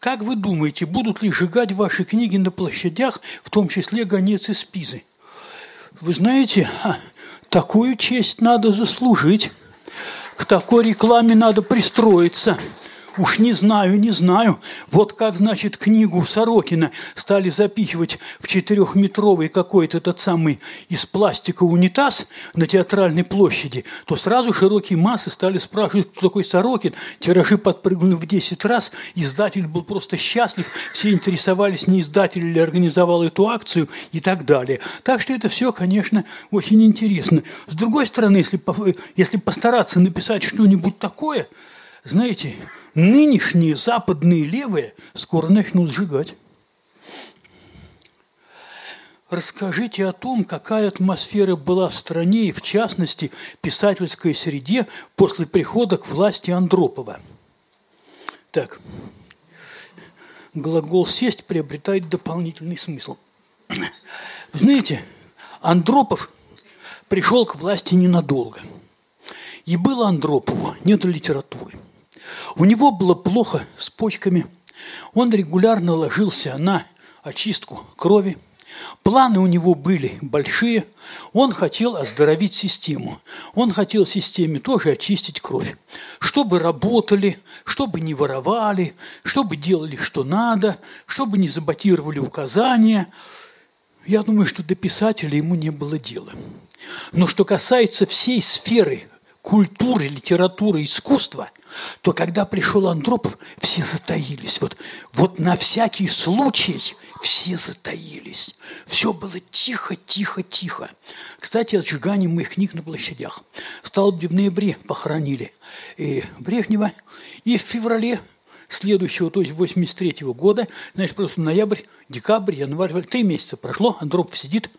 Как вы думаете, будут ли сжигать ваши книги на площадях, в том числе «Гонец из Пизы»? Вы знаете, такую честь надо заслужить. К такой рекламе надо пристроиться – Уж не знаю, не знаю. Вот как, значит, книгу Сорокина стали запихивать в четырехметровый какой-то этот самый из пластика унитаз на театральной площади, то сразу широкие массы стали спрашивать, кто такой Сорокин. Тиражи подпрыгнули в 10 раз. Издатель был просто счастлив. Все интересовались, не издатель ли организовал эту акцию и так далее. Так что это все, конечно, очень интересно. С другой стороны, если, если постараться написать что-нибудь такое, знаете, нынешние западные левые скоро начнут сжигать. Расскажите о том, какая атмосфера была в стране и, в частности, писательской среде после прихода к власти Андропова. Так, глагол «сесть» приобретает дополнительный смысл. Знаете, Андропов пришел к власти ненадолго. И было Андропову не до литературы – у него было плохо с почками. Он регулярно ложился на очистку крови. Планы у него были большие. Он хотел оздоровить систему. Он хотел системе тоже очистить кровь. Чтобы работали, чтобы не воровали, чтобы делали, что надо, чтобы не заботировали указания. Я думаю, что до писателя ему не было дела. Но что касается всей сферы культуры, литературы, искусства – то когда пришел Андропов, все затаились. Вот, вот на всякий случай все затаились. Все было тихо, тихо, тихо. Кстати, о сжигании моих книг на площадях. Столб в ноябре похоронили и Брежнева, и в феврале следующего, то есть 83 -го года, значит, просто ноябрь, декабрь, январь, три месяца прошло, Андропов сидит,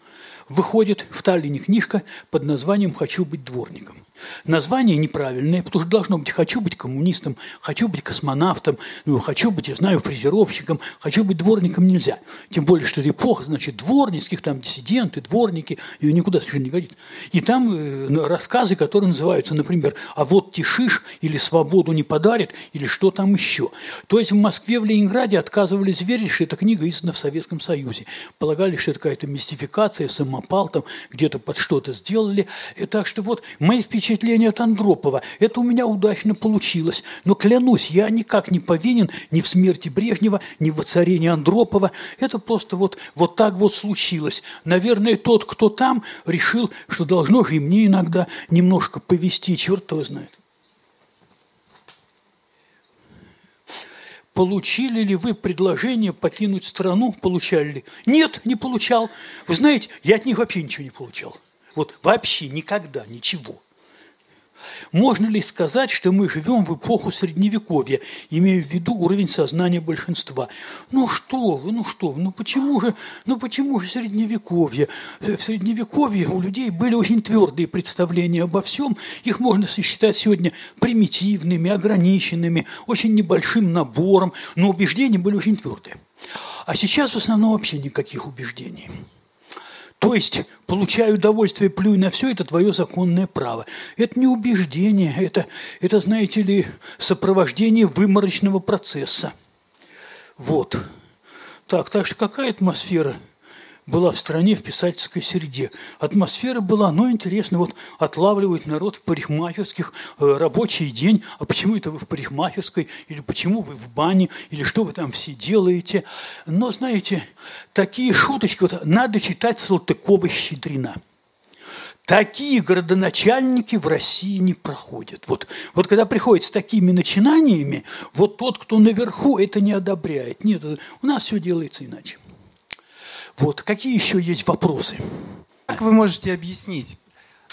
выходит в Таллине книжка под названием «Хочу быть дворником». Название неправильное, потому что должно быть «хочу быть коммунистом», «хочу быть космонавтом», ну, «хочу быть, я знаю, фрезеровщиком», «хочу быть дворником» нельзя. Тем более, что это эпоха, значит, дворницких, там диссиденты, дворники, ее никуда совершенно не годится. И там э, рассказы, которые называются, например, «А вот тишишь» или «Свободу не подарит» или что там еще. То есть в Москве, в Ленинграде отказывались верить, что эта книга издана в Советском Союзе. Полагали, что это какая-то мистификация, самопал там где-то под что-то сделали. И так что вот мои впечатления от Андропова. Это у меня удачно получилось. Но клянусь, я никак не повинен ни в смерти Брежнева, ни в воцарении Андропова. Это просто вот, вот так вот случилось. Наверное, тот, кто там, решил, что должно же и мне иногда немножко повести, черт его знает. Получили ли вы предложение покинуть страну? Получали ли? Нет, не получал. Вы знаете, я от них вообще ничего не получал. Вот вообще никогда ничего. Можно ли сказать, что мы живем в эпоху Средневековья, имея в виду уровень сознания большинства? Ну что вы, ну что вы, ну почему же, ну почему же Средневековье? В Средневековье у людей были очень твердые представления обо всем, их можно сосчитать сегодня примитивными, ограниченными, очень небольшим набором, но убеждения были очень твердые. А сейчас в основном вообще никаких убеждений. То есть, получаю удовольствие, плюй на все, это твое законное право. Это не убеждение, это, это знаете ли, сопровождение выморочного процесса. Вот. Так, так что какая атмосфера – была в стране, в писательской среде. Атмосфера была, ну, интересно, вот отлавливают народ в парикмахерских, э, рабочий день, а почему это вы в парикмахерской, или почему вы в бане, или что вы там все делаете. Но, знаете, такие шуточки, вот надо читать Салтыкова-Щедрина. Такие городоначальники в России не проходят. Вот, вот когда приходят с такими начинаниями, вот тот, кто наверху, это не одобряет. Нет, у нас все делается иначе. Вот. Какие еще есть вопросы? Как вы можете объяснить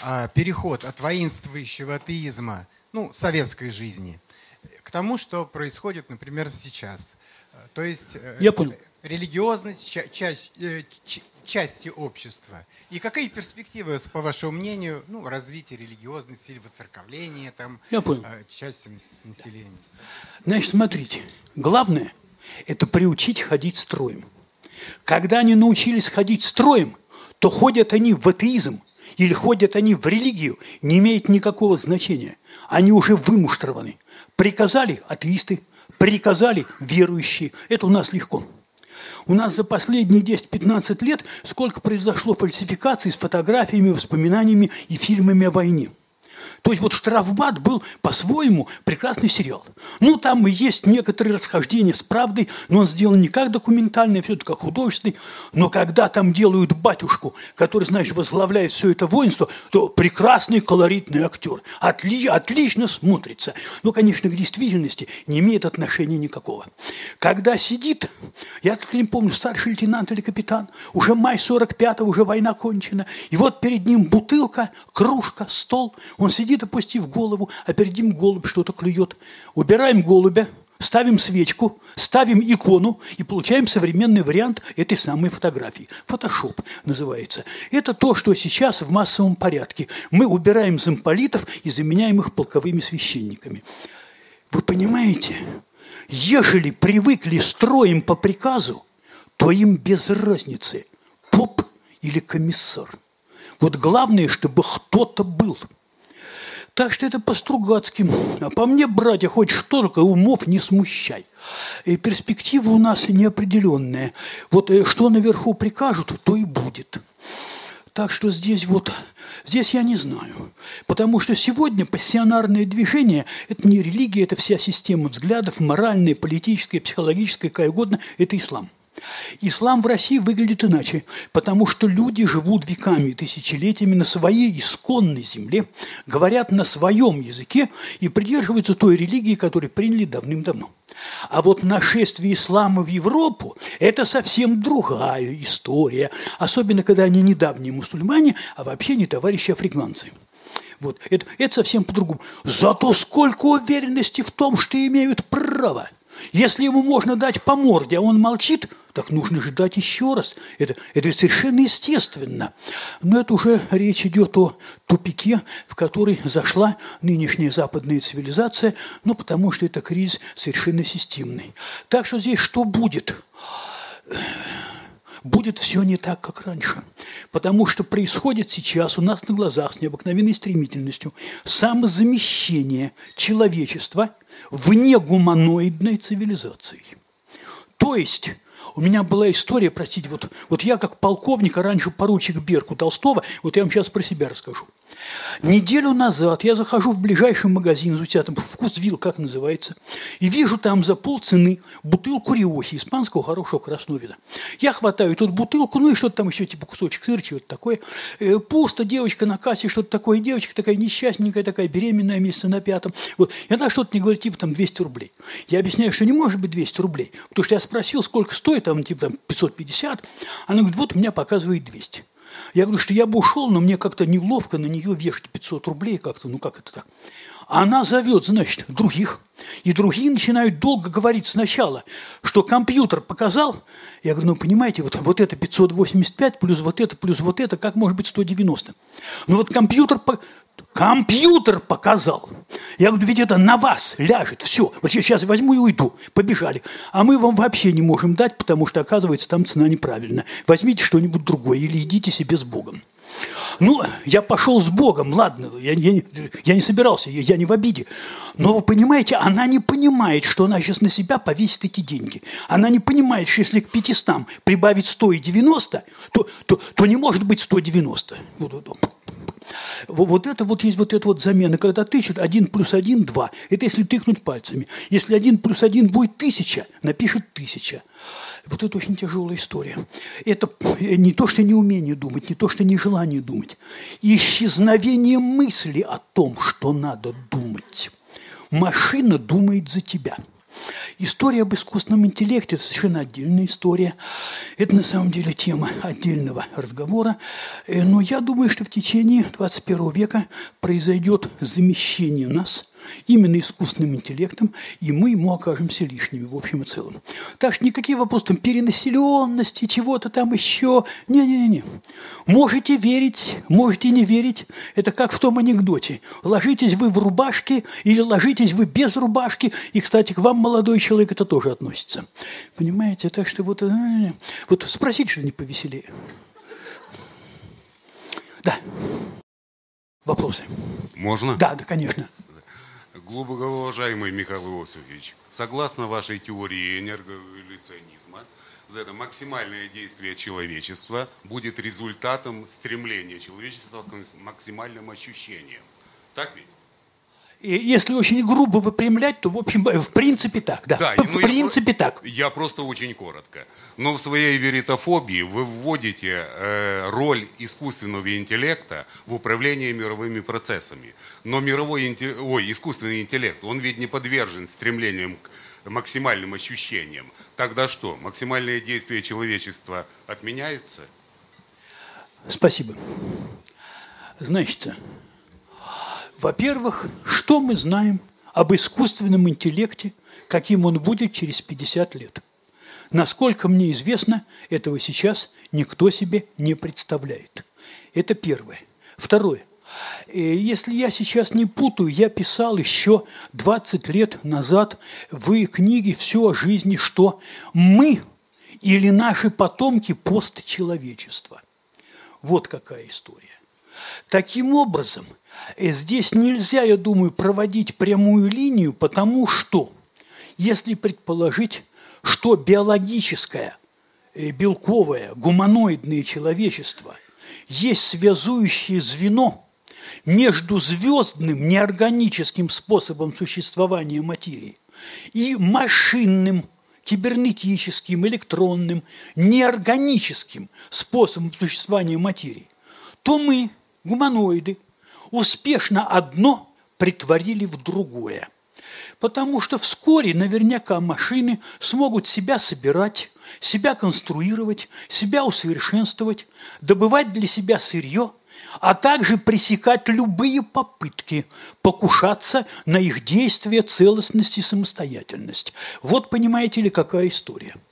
а, переход от воинствующего атеизма, ну, советской жизни, к тому, что происходит, например, сейчас? То есть э, Я понял. религиозность ча- часть, э, части общества. И какие перспективы, по вашему мнению, ну, развития религиозности или воцерковления там, Я понял. Э, части населения? Значит, смотрите, главное – это приучить ходить строем. Когда они научились ходить строем, то ходят они в атеизм или ходят они в религию, не имеет никакого значения. Они уже вымуштрованы. Приказали – атеисты, приказали верующие. Это у нас легко. У нас за последние 10-15 лет сколько произошло фальсификаций с фотографиями, воспоминаниями и фильмами о войне – то есть вот «Штрафбат» был по-своему прекрасный сериал. Ну, там и есть некоторые расхождения с правдой, но он сделан не как документальный, а все-таки как художественный. Но когда там делают батюшку, который, знаешь, возглавляет все это воинство, то прекрасный колоритный актер. Отли, отлично смотрится. Но, конечно, к действительности не имеет отношения никакого. Когда сидит, я так не помню, старший лейтенант или капитан, уже май 45-го, уже война кончена, и вот перед ним бутылка, кружка, стол, он сидит опустив голову, а перед ним голубь что-то клюет. Убираем голубя, ставим свечку, ставим икону и получаем современный вариант этой самой фотографии. Фотошоп называется. Это то, что сейчас в массовом порядке. Мы убираем замполитов и заменяем их полковыми священниками. Вы понимаете, ежели привыкли строим по приказу, то им без разницы, поп или комиссар. Вот главное, чтобы кто-то был – так что это по-стругацки. А по мне, братья, хоть что только умов не смущай. И перспектива у нас неопределенная. Вот э, что наверху прикажут, то и будет. Так что здесь вот, здесь я не знаю. Потому что сегодня пассионарное движение – это не религия, это вся система взглядов, моральная, политическая, психологическая, какая угодно – это ислам. Ислам в России выглядит иначе, потому что люди живут веками, тысячелетиями на своей исконной земле, говорят на своем языке и придерживаются той религии, которую приняли давным-давно. А вот нашествие ислама в Европу – это совсем другая история, особенно когда они недавние мусульмане, а вообще не товарищи африканцы. Вот. Это, это совсем по-другому. Зато сколько уверенности в том, что имеют право – если ему можно дать по морде, а он молчит, так нужно же дать еще раз. Это, это совершенно естественно. Но это уже речь идет о тупике, в который зашла нынешняя западная цивилизация, ну, потому что это кризис совершенно системный. Так что здесь что будет? Будет все не так, как раньше. Потому что происходит сейчас у нас на глазах с необыкновенной стремительностью самозамещение человечества вне гуманоидной цивилизации. То есть у меня была история, простите, вот, вот я как полковник, а раньше поручик Берку Толстого, вот я вам сейчас про себя расскажу. Неделю назад я захожу в ближайший магазин, у тебя там вкусвил, как называется, и вижу там за полцены бутылку риохи, испанского хорошего красного вина. Я хватаю тут бутылку, ну и что-то там еще, типа кусочек сыра, чего-то такое. Э, пусто, девочка на кассе, что-то такое. Девочка такая несчастненькая, такая беременная, месяца на пятом. Вот. И она что-то мне говорит, типа там 200 рублей. Я объясняю, что не может быть 200 рублей, потому что я спросил, сколько стоит, там типа там 550. Она говорит, вот у меня показывает 200. Я говорю, что я бы ушел, но мне как-то неловко на нее вешать 500 рублей как-то, ну как это так? Она зовет, значит, других, и другие начинают долго говорить сначала, что компьютер показал. Я говорю, ну понимаете, вот, вот это 585 плюс вот это плюс вот это, как может быть 190? Ну вот компьютер, компьютер показал. Я говорю, ведь это на вас ляжет, все. Вот сейчас возьму и уйду. Побежали. А мы вам вообще не можем дать, потому что, оказывается, там цена неправильная. Возьмите что-нибудь другое или идите себе с Богом. Ну, я пошел с Богом, ладно, я, я, я не собирался, я, я не в обиде. Но вы понимаете, она не понимает, что она сейчас на себя повесит эти деньги. Она не понимает, что если к 500 прибавить 190, то, то, то не может быть 190. Вот это вот есть вот эта вот замена, когда тычут 1 плюс 1 – 2. Это если тыкнуть пальцами. Если 1 плюс 1 будет тысяча, напишет тысяча. Вот это очень тяжелая история. Это не то, что неумение думать, не то, что нежелание думать. Исчезновение мысли о том, что надо думать. Машина думает за тебя – История об искусственном интеллекте – это совершенно отдельная история. Это на самом деле тема отдельного разговора. Э, но я думаю, что в течение 21 века произойдет замещение нас именно искусственным интеллектом, и мы ему окажемся лишними в общем и целом. Так что никакие вопросы там перенаселенности, чего-то там еще. Не-не-не. Можете верить, можете не верить. Это как в том анекдоте. Ложитесь вы в рубашке или ложитесь вы без рубашки. И, кстати, к вам, молодой человек, это тоже относится. Понимаете? Так что вот, вот спросите что-нибудь повеселее. Да. Вопросы? Можно? Да, да, конечно. Глубоко уважаемый Михаил Иосифович, согласно вашей теории энергоэволюционизма, за это максимальное действие человечества будет результатом стремления человечества к максимальным ощущениям. Так ведь? И если очень грубо выпрямлять, то, в общем, в принципе так, да. Да, в ну, принципе я, так. Я просто очень коротко. Но в своей веритофобии вы вводите э, роль искусственного интеллекта в управлении мировыми процессами. Но мировой интеллект, ой, искусственный интеллект, он ведь не подвержен стремлениям к максимальным ощущениям. Тогда что, максимальное действие человечества отменяется? Спасибо. Значит, во-первых, что мы знаем об искусственном интеллекте, каким он будет через 50 лет? Насколько мне известно, этого сейчас никто себе не представляет. Это первое. Второе. Э, если я сейчас не путаю, я писал еще 20 лет назад в книге «Все о жизни», что мы или наши потомки постчеловечества. Вот какая история. Таким образом, э, здесь нельзя, я думаю, проводить прямую линию, потому что, если предположить, что биологическое, э, белковое, гуманоидное человечество есть связующее звено между звездным неорганическим способом существования материи и машинным, кибернетическим, электронным, неорганическим способом существования материи, то мы, гуманоиды, успешно одно притворили в другое. Потому что вскоре наверняка машины смогут себя собирать, себя конструировать, себя усовершенствовать, добывать для себя сырье, а также пресекать любые попытки покушаться на их действия, целостность и самостоятельность. Вот понимаете ли, какая история –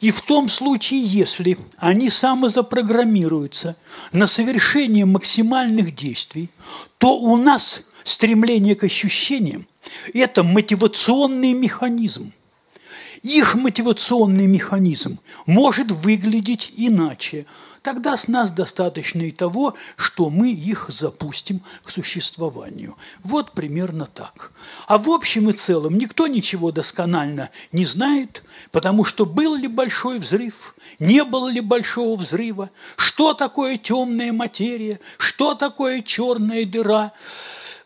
и в том случае, если они самозапрограммируются на совершение максимальных действий, то у нас стремление к ощущениям – это мотивационный механизм. Их мотивационный механизм может выглядеть иначе – тогда с нас достаточно и того, что мы их запустим к существованию. Вот примерно так. А в общем и целом никто ничего досконально не знает, потому что был ли большой взрыв, не было ли большого взрыва, что такое темная материя, что такое черная дыра –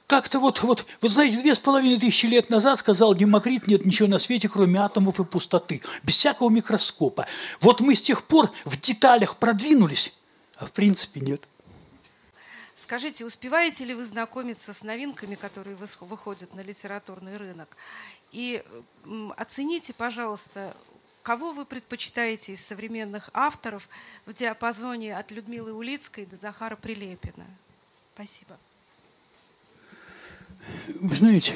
как-то вот, вот, вы знаете, две с половиной тысячи лет назад сказал Демокрит, нет ничего на свете, кроме атомов и пустоты, без всякого микроскопа. Вот мы с тех пор в деталях продвинулись, а в принципе нет. Скажите, успеваете ли вы знакомиться с новинками, которые выходят на литературный рынок? И оцените, пожалуйста, кого вы предпочитаете из современных авторов в диапазоне от Людмилы Улицкой до Захара Прилепина? Спасибо. Вы знаете,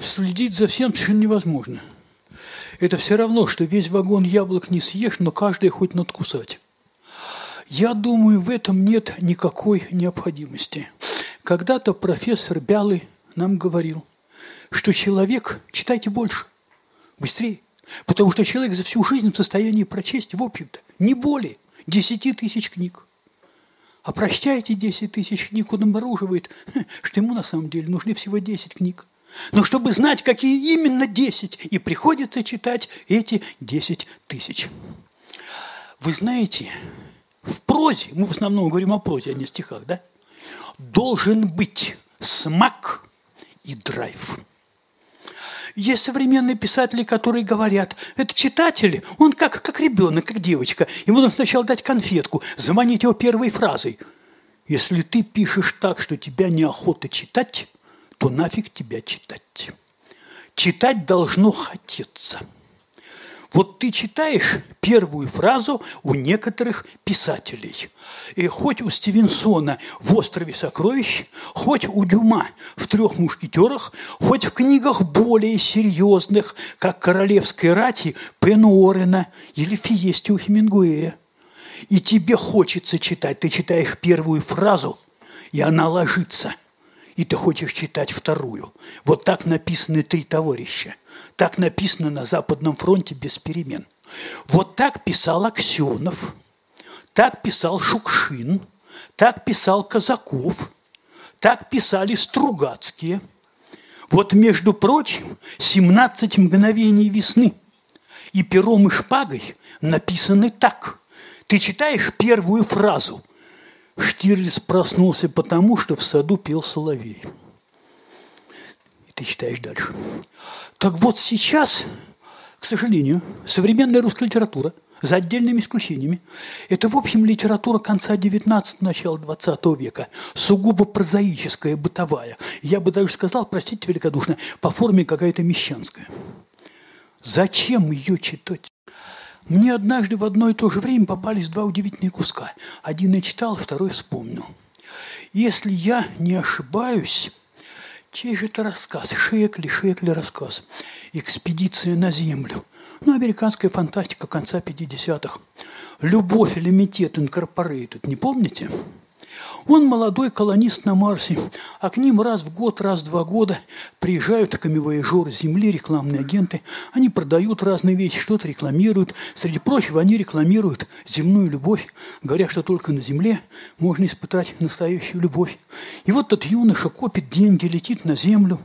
следить за всем совершенно невозможно. Это все равно, что весь вагон яблок не съешь, но каждый хоть надкусать. Я думаю, в этом нет никакой необходимости. Когда-то профессор Бялый нам говорил, что человек, читайте больше, быстрее, потому что человек за всю жизнь в состоянии прочесть, в общем-то, не более 10 тысяч книг. А прощайте 10 тысяч книг, он обнаруживает, что ему на самом деле нужны всего 10 книг. Но чтобы знать, какие именно 10, и приходится читать эти 10 тысяч. Вы знаете, в прозе, мы в основном говорим о прозе, а не о стихах, да? Должен быть смак и драйв. Есть современные писатели, которые говорят, это читатель, он как, как ребенок, как девочка. Ему нужно сначала дать конфетку, заманить его первой фразой. Если ты пишешь так, что тебя неохота читать, то нафиг тебя читать. Читать должно хотеться – вот ты читаешь первую фразу у некоторых писателей. И хоть у Стивенсона в «Острове сокровищ», хоть у Дюма в «Трех мушкетерах», хоть в книгах более серьезных, как «Королевской рати» Пен Уоррена или «Фиести» у Хемингуэя. И тебе хочется читать. Ты читаешь первую фразу, и она ложится. И ты хочешь читать вторую. Вот так написаны «Три товарища». Так написано на Западном фронте без перемен. Вот так писал Аксенов, так писал Шукшин, так писал Казаков, так писали Стругацкие. Вот, между прочим, 17 мгновений весны и пером и шпагой написаны так. Ты читаешь первую фразу. Штирлиц проснулся потому, что в саду пел соловей. И ты читаешь дальше. Так вот сейчас, к сожалению, современная русская литература – за отдельными исключениями. Это, в общем, литература конца XIX – начала XX века, сугубо прозаическая, бытовая. Я бы даже сказал, простите великодушно, по форме какая-то мещанская. Зачем ее читать? Мне однажды в одно и то же время попались два удивительные куска. Один я читал, второй вспомнил. Если я не ошибаюсь, чей же это рассказ? Шекли, Шекли рассказ. «Экспедиция на Землю». Ну, американская фантастика конца 50-х. «Любовь Limited Incorporated», не помните? Он молодой колонист на Марсе, а к ним раз в год, раз в два года приезжают камевояжеры Земли, рекламные агенты. Они продают разные вещи, что-то рекламируют. Среди прочего, они рекламируют земную любовь, говоря, что только на Земле можно испытать настоящую любовь. И вот этот юноша копит деньги, летит на Землю.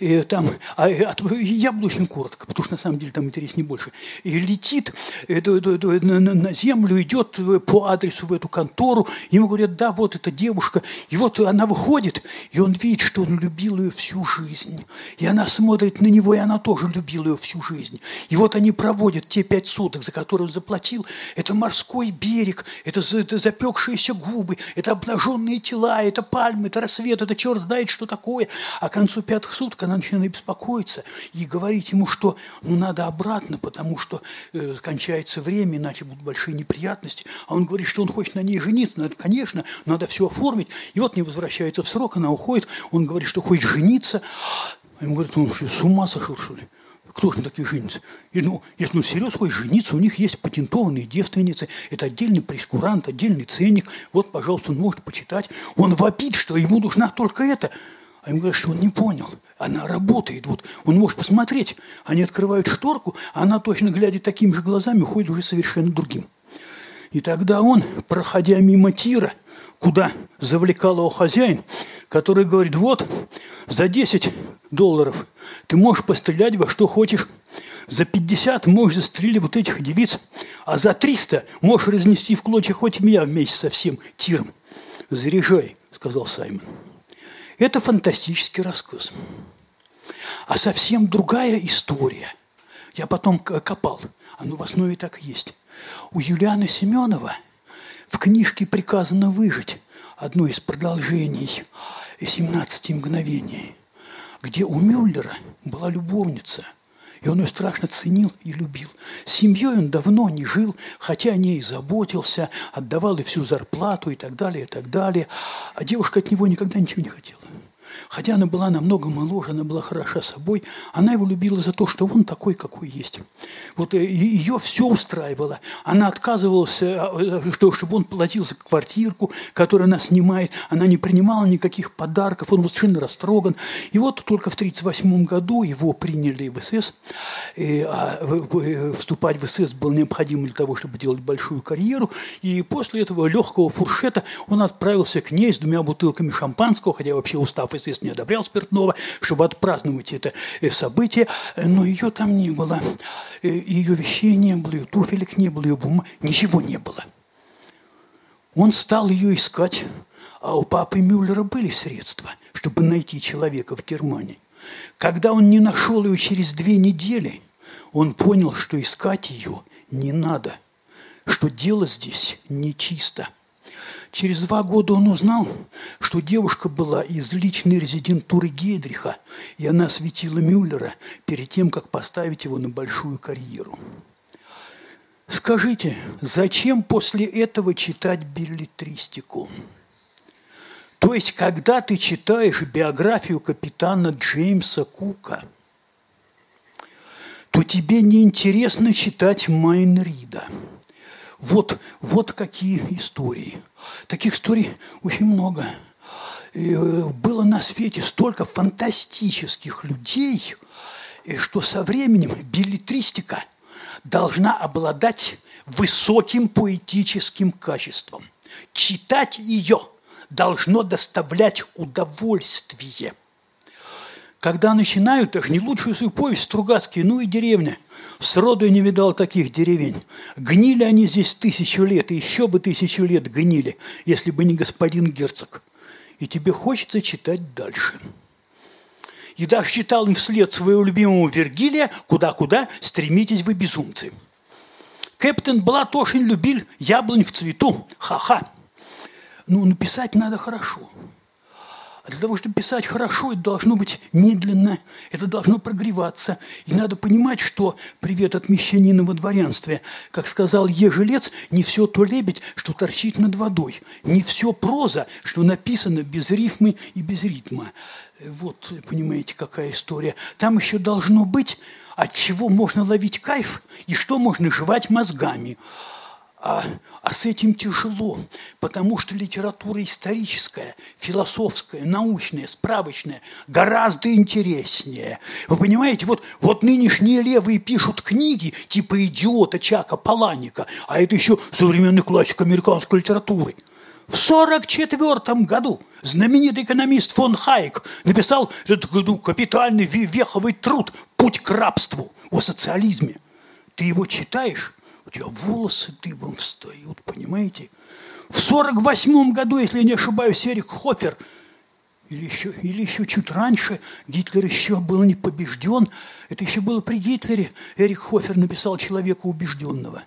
И там, а, я буду очень коротко, потому что на самом деле там интереснее больше. И летит э, на Землю, идет по адресу в эту контору. Ему говорят, да, вот это девушка. И вот она выходит, и он видит, что он любил ее всю жизнь. И она смотрит на него, и она тоже любила ее всю жизнь. И вот они проводят те пять суток, за которые он заплатил. Это морской берег, это, это запекшиеся губы, это обнаженные тела, это пальмы, это рассвет, это черт знает, что такое. А к концу пятых суток она начинает беспокоиться и говорить ему, что ну, надо обратно, потому что э, кончается время, иначе будут большие неприятности. А он говорит, что он хочет на ней жениться. Ну, это, конечно, надо все оформить. И вот не возвращается в срок, она уходит. Он говорит, что хочет жениться. А ему говорят, он что, с ума сошел, что ли? Кто же на таких женится? И, ну, если ну всерьез хочешь жениться, у них есть патентованные девственницы, это отдельный прескурант, отдельный ценник. Вот, пожалуйста, он может почитать. Он вопит, что ему нужна только это. А ему говорят, что он не понял. Она работает. Вот он может посмотреть. Они открывают шторку, а она точно глядя такими же глазами уходит уже совершенно другим. И тогда он, проходя мимо тира, куда завлекал его хозяин, который говорит, вот, за 10 долларов ты можешь пострелять во что хочешь, за 50 можешь застрелить вот этих девиц, а за 300 можешь разнести в клочья хоть меня вместе со всем тиром. Заряжай, сказал Саймон. Это фантастический рассказ. А совсем другая история. Я потом копал. Оно в основе так и есть. У Юлианы Семенова – в книжке приказано выжить одно из продолжений «17 мгновений», где у Мюллера была любовница, и он ее страшно ценил и любил. С семьей он давно не жил, хотя о ней заботился, отдавал и всю зарплату и так далее, и так далее. А девушка от него никогда ничего не хотела. Хотя она была намного моложе, она была хороша собой, она его любила за то, что он такой, какой есть. Вот э, ее все устраивало. Она отказывалась, э, э, чтобы он платил за квартирку, которую она снимает. Она не принимала никаких подарков, он был совершенно растроган. И вот только в 1938 году его приняли в СС. И, а вступать в СС было необходимо для того, чтобы делать большую карьеру. И после этого легкого фуршета он отправился к ней с двумя бутылками шампанского, хотя вообще устав СС не одобрял спиртного, чтобы отпраздновать это э, событие, но ее там не было. Э, ее вещей не было, ее туфелек не было, ее бумаг, ничего не было. Он стал ее искать, а у папы Мюллера были средства, чтобы найти человека в Германии. Когда он не нашел ее через две недели, он понял, что искать ее не надо, что дело здесь нечисто. Через два года он узнал, что девушка была из личной резидентуры Гейдриха, и она светила Мюллера перед тем, как поставить его на большую карьеру. Скажите, зачем после этого читать билетристику? То есть, когда ты читаешь биографию капитана Джеймса Кука, то тебе неинтересно читать Майнрида – вот, вот какие истории. Таких историй очень много. И э, было на свете столько фантастических людей, и что со временем билетристика должна обладать высоким поэтическим качеством. Читать ее должно доставлять удовольствие. Когда начинают, даже не лучшую свою повесть Стругацкие, ну и деревня. Сроду я не видал таких деревень. Гнили они здесь тысячу лет, и еще бы тысячу лет гнили, если бы не господин герцог. И тебе хочется читать дальше. И даже читал им вслед своего любимого Вергилия «Куда-куда, стремитесь вы, безумцы». Кэптен Блат очень любил яблонь в цвету. Ха-ха. Ну, написать надо хорошо. А для того, чтобы писать хорошо, это должно быть медленно, это должно прогреваться. И надо понимать, что привет от мещанина во дворянстве. Как сказал Ежелец, не все то лебедь, что торчит над водой. Не все проза, что написано без рифмы и без ритма. Вот, понимаете, какая история. Там еще должно быть, от чего можно ловить кайф и что можно жевать мозгами. А, а с этим тяжело, потому что литература историческая, философская, научная, справочная гораздо интереснее. Вы понимаете, вот, вот нынешние левые пишут книги типа «Идиота» Чака Паланика, а это еще современный классик американской литературы. В 1944 году знаменитый экономист фон Хайек написал этот ну, капитальный веховый труд «Путь к рабству» о социализме. Ты его читаешь, тебя волосы дыбом встают, понимаете? В 48 году, если я не ошибаюсь, Эрик Хофер, или еще, или еще чуть раньше, Гитлер еще был не побежден, это еще было при Гитлере, Эрик Хофер написал «Человека убежденного».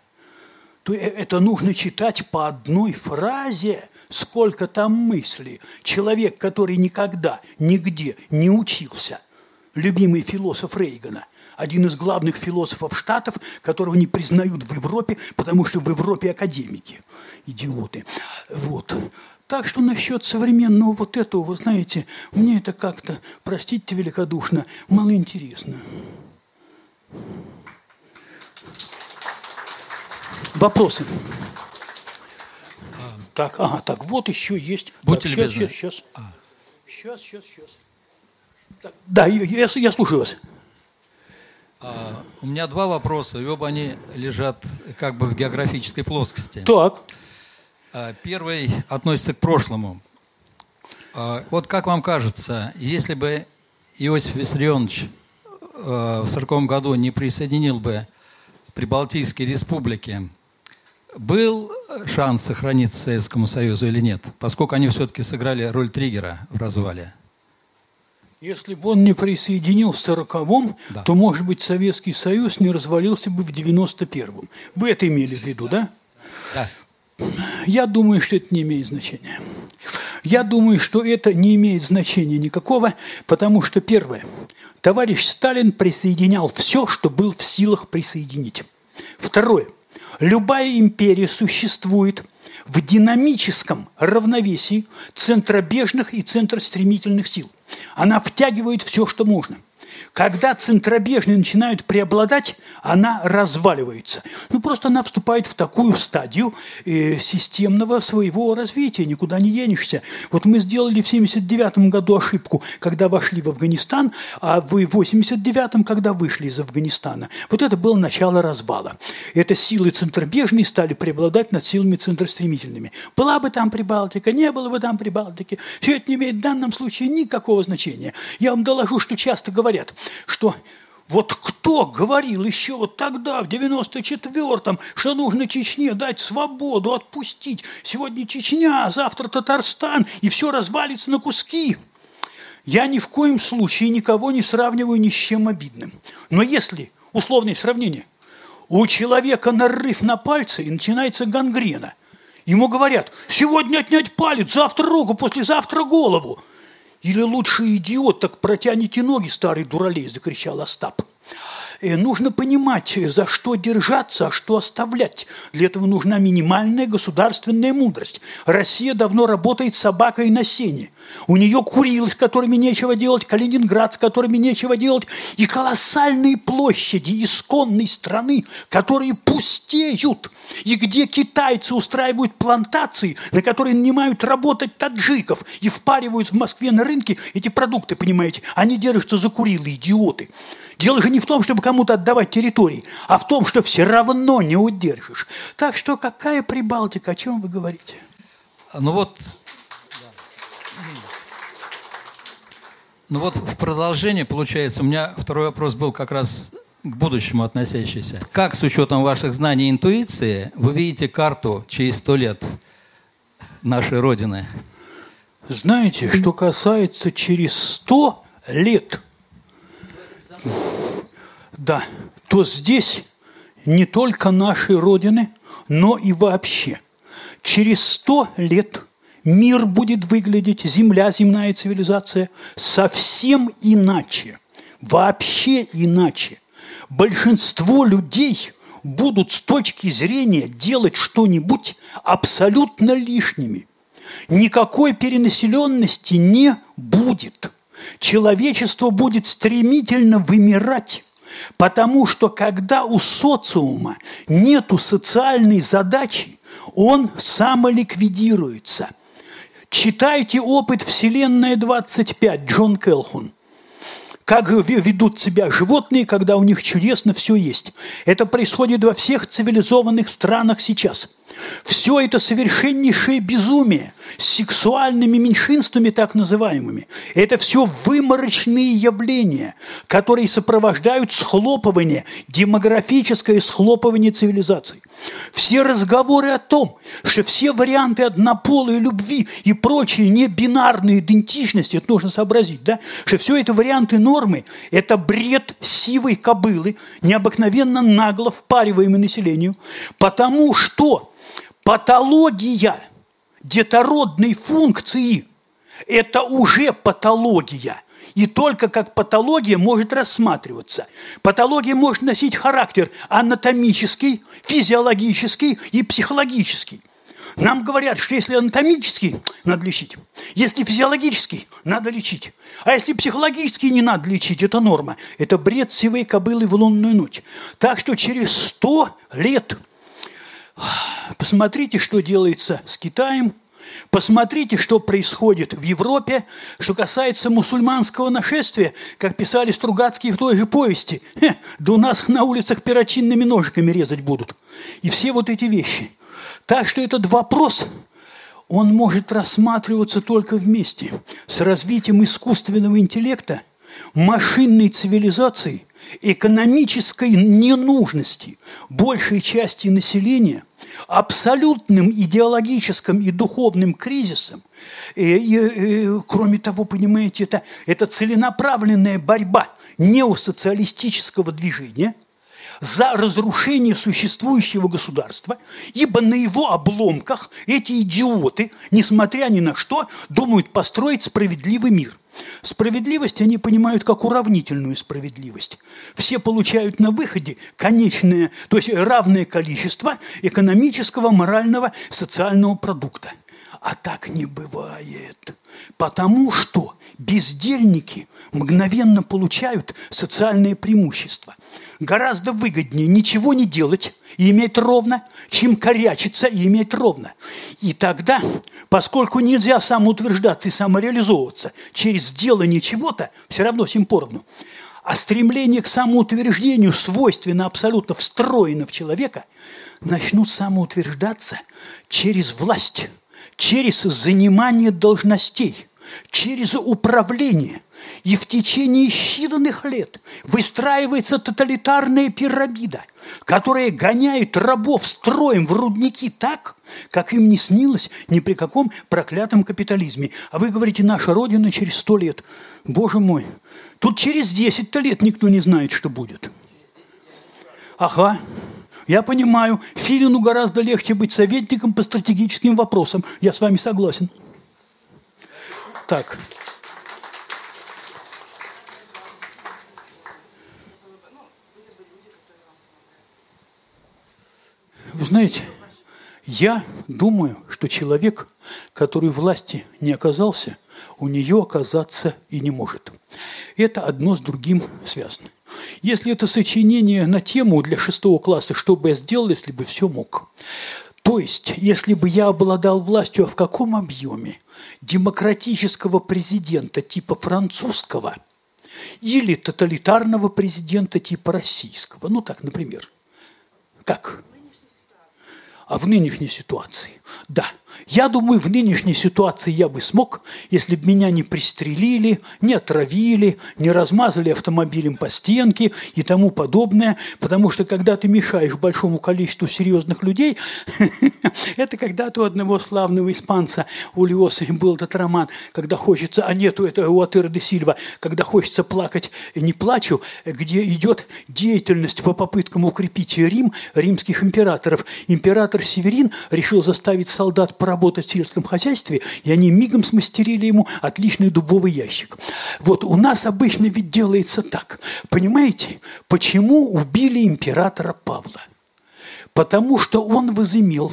То это нужно читать по одной фразе, сколько там мыслей. Человек, который никогда, нигде не учился, любимый философ Рейгана – один из главных философов Штатов, которого не признают в Европе, потому что в Европе академики, идиоты. Вот. Так что насчет современного вот этого, вы знаете, мне это как-то, простите великодушно, малоинтересно. Вопросы? Так, ага, так, вот еще есть. Будьте так, любезны. Сейчас, сейчас. А. Сейчас, сейчас, сейчас. Да, я, я, слушаю вас. А, у меня два вопроса, и оба они лежат как бы в географической плоскости. Так. А, первый относится к прошлому. А, вот как вам кажется, если бы Иосиф Виссарионович в 1940 году не присоединил бы Прибалтийские республики, был шанс сохраниться Советскому Союзу или нет? Поскольку они все-таки сыграли роль триггера в развале. Если бы он не присоединил в 40-м, да. то, может быть, Советский Союз не развалился бы в 91-м. Вы это имели в виду, да? Да. Я думаю, что это не имеет значения. Я думаю, что это не имеет значения никакого, потому что, первое, товарищ Сталин присоединял все, что был в силах присоединить. Второе, любая империя существует в динамическом равновесии центробежных и центростремительных сил. Она втягивает все, что можно. Когда центробежные начинают преобладать, она разваливается. Ну, просто она вступает в такую стадию э, системного своего развития, никуда не денешься. Вот мы сделали в 79 году ошибку, когда вошли в Афганистан, а вы в 89-м, когда вышли из Афганистана. Вот это было начало развала. Это силы центробежные стали преобладать над силами центростремительными. Была бы там Прибалтика, не было бы там Прибалтики. Все это не имеет в данном случае никакого значения. Я вам доложу, что часто говорят – что вот кто говорил еще вот тогда, в 94-м, что нужно Чечне дать свободу, отпустить. Сегодня Чечня, а завтра Татарстан, и все развалится на куски. Я ни в коем случае никого не сравниваю ни с чем обидным. Но если, условное сравнение, у человека нарыв на пальце и начинается гангрена, ему говорят, сегодня отнять палец, завтра руку, послезавтра голову – или лучше идиот, так протяните ноги, старый дуралей, закричал Остап. Э, нужно понимать, за что держаться, а что оставлять. Для этого нужна минимальная государственная мудрость. Россия давно работает собакой на сене. У нее Курил, с которыми нечего делать, Калининград, с которыми нечего делать, и колоссальные площади исконной страны, которые пустеют, и где китайцы устраивают плантации, на которые нанимают работать таджиков и впаривают в Москве на рынке эти продукты, понимаете. Они держатся за Курилы, идиоты. Дело же не в том, чтобы кому-то отдавать территории, а в том, что все равно не удержишь. Так что какая Прибалтика, о чем вы говорите? Ну вот, Ну вот в продолжение, получается, у меня второй вопрос был как раз к будущему относящийся. Как с учетом ваших знаний и интуиции вы видите карту через сто лет нашей Родины? Знаете, что касается через сто лет, да, то здесь не только нашей Родины, но и вообще. Через сто лет мир будет выглядеть, Земля, земная цивилизация, совсем иначе, вообще иначе. Большинство людей будут с точки зрения делать что-нибудь абсолютно лишними. Никакой перенаселенности не будет. Человечество будет стремительно вымирать Потому что когда у социума нету социальной задачи, он самоликвидируется. Читайте опыт «Вселенная 25» Джон Келхун. Как ведут себя животные, когда у них чудесно все есть. Это происходит во всех цивилизованных странах сейчас. Все это совершеннейшее безумие с сексуальными меньшинствами так называемыми. Это все выморочные явления, которые сопровождают схлопывание, демографическое схлопывание цивилизаций. Все разговоры о том, что все варианты однополой любви и прочие небинарные идентичности, это нужно сообразить, да, что все это варианты нормы, это бред сивой кобылы, необыкновенно нагло впариваемый населению, потому что патология детородной функции – это уже патология – и только как патология может рассматриваться. Патология может носить характер анатомический, физиологический и психологический. Нам говорят, что если анатомический, надо лечить. Если физиологический, надо лечить. А если психологический, не надо лечить, это норма. Это бред сивой кобылы в лунную ночь. Так что через сто лет посмотрите, что делается с Китаем – Посмотрите, что происходит в Европе, что касается мусульманского нашествия, как писали Стругацкие в той же повести. Хе, да у нас на улицах перочинными ножиками резать будут. И все вот эти вещи. Так что этот вопрос, он может рассматриваться только вместе с развитием искусственного интеллекта, машинной цивилизации, экономической ненужности большей части населения – абсолютным идеологическим и духовным кризисом. И, и, и, кроме того, понимаете, это, это целенаправленная борьба неосоциалистического движения за разрушение существующего государства, ибо на его обломках эти идиоты, несмотря ни на что, думают построить справедливый мир – Справедливость они понимают как уравнительную справедливость. Все получают на выходе конечное, то есть равное количество экономического, морального, социального продукта. А так не бывает. Потому что бездельники мгновенно получают социальные преимущества. Гораздо выгоднее ничего не делать и иметь ровно, чем корячиться и иметь ровно. И тогда, поскольку нельзя самоутверждаться и самореализовываться через делание чего-то, все равно всем поровну, а стремление к самоутверждению свойственно абсолютно встроено в человека, начнут самоутверждаться через власть, через занимание должностей, через управление – и в течение считанных лет выстраивается тоталитарная пирамида, которая гоняет рабов строем в рудники так, как им не снилось ни при каком проклятом капитализме. А вы говорите, наша Родина через сто лет. Боже мой, тут через десять-то лет никто не знает, что будет. Ага, я понимаю, Филину гораздо легче быть советником по стратегическим вопросам. Я с вами согласен. Так. Знаете, я думаю, что человек, который власти не оказался, у нее оказаться и не может. Это одно с другим связано. Если это сочинение на тему для шестого класса, что бы я сделал, если бы все мог? То есть, если бы я обладал властью, а в каком объеме? Демократического президента типа французского или тоталитарного президента типа российского? Ну так, например. Как? А в нынешней ситуации. Да, Я думаю, в нынешней ситуации я бы смог, если бы меня не пристрелили, не отравили, не размазали автомобилем по стенке и тому подобное. Потому что когда ты мешаешь большому количеству серьезных людей, это когда-то у одного славного испанца, у Лиоса был этот роман, когда хочется, а нету это у Атыра де Сильва, когда хочется плакать, не плачу, где идет деятельность по попыткам укрепить Рим, римских императоров. Император Северин решил заставить солдат поработать работать в сельском хозяйстве, и они мигом смастерили ему отличный дубовый ящик. Вот у нас обычно ведь делается так. Понимаете, почему убили императора Павла? Потому что он возымел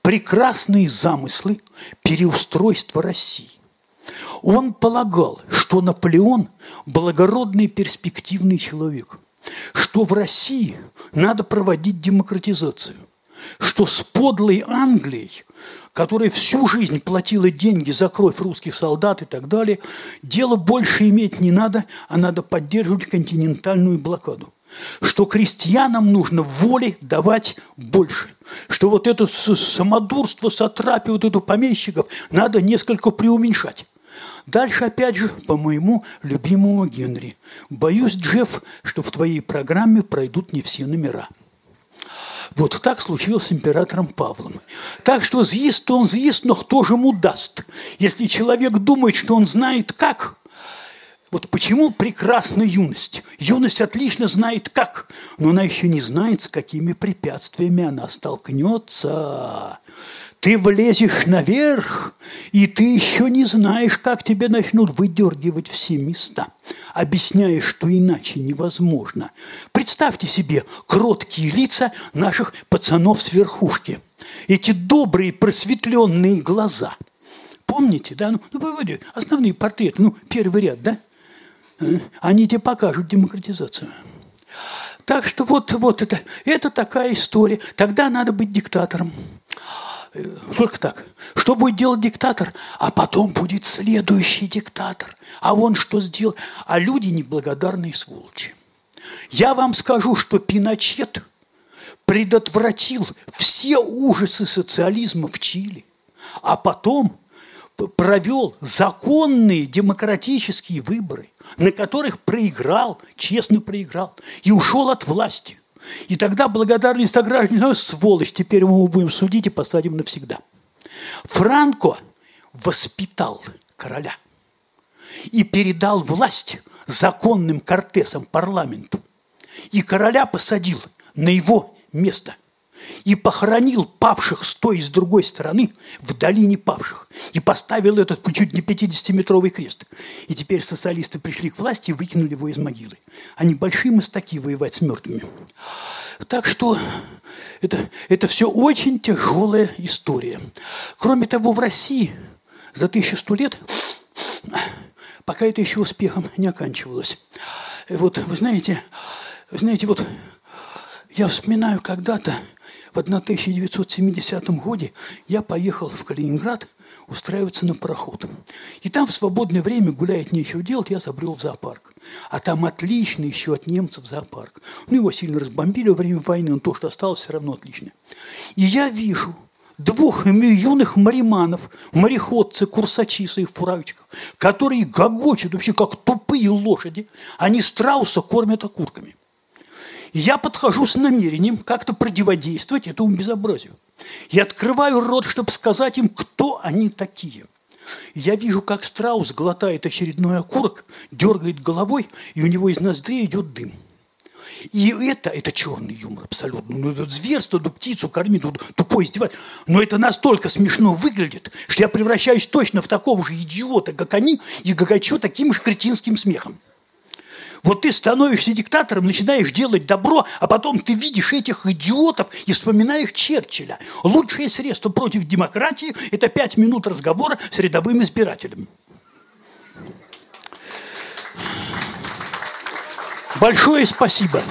прекрасные замыслы переустройства России. Он полагал, что Наполеон – благородный перспективный человек, что в России надо проводить демократизацию, что с подлой Англией которая всю жизнь платила деньги за кровь русских солдат и так далее, дело больше иметь не надо, а надо поддерживать континентальную блокаду. Что крестьянам нужно воли давать больше. Что вот это самодурство, сатрапи, вот эту помещиков надо несколько преуменьшать. Дальше, опять же, по моему любимому Генри. Боюсь, Джефф, что в твоей программе пройдут не все номера. Вот так случилось с императором Павлом. Так что зъест он зъест, но кто же ему даст? Если человек думает, что он знает как, вот почему прекрасна юность? Юность отлично знает как, но она еще не знает, с какими препятствиями она столкнется. Ты влезешь наверх, и ты еще не знаешь, как тебе начнут выдергивать все места, объясняя, что иначе невозможно. Представьте себе кроткие лица наших пацанов с верхушки. Эти добрые, просветленные глаза. Помните, да? Ну, ну выводи, основные портреты, ну, первый ряд, да? Э, они тебе покажут демократизацию. Так что вот, вот это, это такая история. Тогда надо быть диктатором. Только так. Что будет делать диктатор? А потом будет следующий диктатор. А он что сделал? А люди неблагодарные сволочи. Я вам скажу, что Пиночет предотвратил все ужасы социализма в Чили, а потом провел законные демократические выборы, на которых проиграл, честно проиграл, и ушел от власти – и тогда благодарные сограждане, ну, сволочь, теперь мы его будем судить и посадим навсегда. Франко воспитал короля и передал власть законным кортесам парламенту. И короля посадил на его место – и похоронил павших с той и с другой стороны в долине павших. И поставил этот чуть не 50-метровый крест. И теперь социалисты пришли к власти и выкинули его из могилы. Они большие мастаки воевать с мертвыми. Так что это, это все очень тяжелая история. Кроме того, в России за 1100 лет пока это еще успехом не оканчивалось. Вот вы знаете, вы знаете, вот я вспоминаю когда-то, в 1970 году я поехал в Калининград устраиваться на пароход. И там в свободное время, гулять нечего делать, я забрел в зоопарк. А там отлично еще от немцев зоопарк. Ну, его сильно разбомбили во время войны, но то, что осталось, все равно отлично. И я вижу двух юных мариманов, мореходцы, курсачи своих фуражечков, которые гогочут вообще как тупые лошади. Они страуса кормят окурками я подхожу с намерением как-то противодействовать этому безобразию. Я открываю рот, чтобы сказать им, кто они такие. Я вижу, как страус глотает очередной окурок, дергает головой, и у него из ноздрей идет дым. И это, это черный юмор абсолютно. Ну, это зверство, ну, птицу кормить, ну, тупой издевать. Но это настолько смешно выглядит, что я превращаюсь точно в такого же идиота, как они, и гагачу таким же кретинским смехом. Вот ты становишься диктатором, начинаешь делать добро, а потом ты видишь этих идиотов и вспоминаешь Черчилля. Лучшее средство против демократии – это пять минут разговора с рядовым избирателем. Большое спасибо.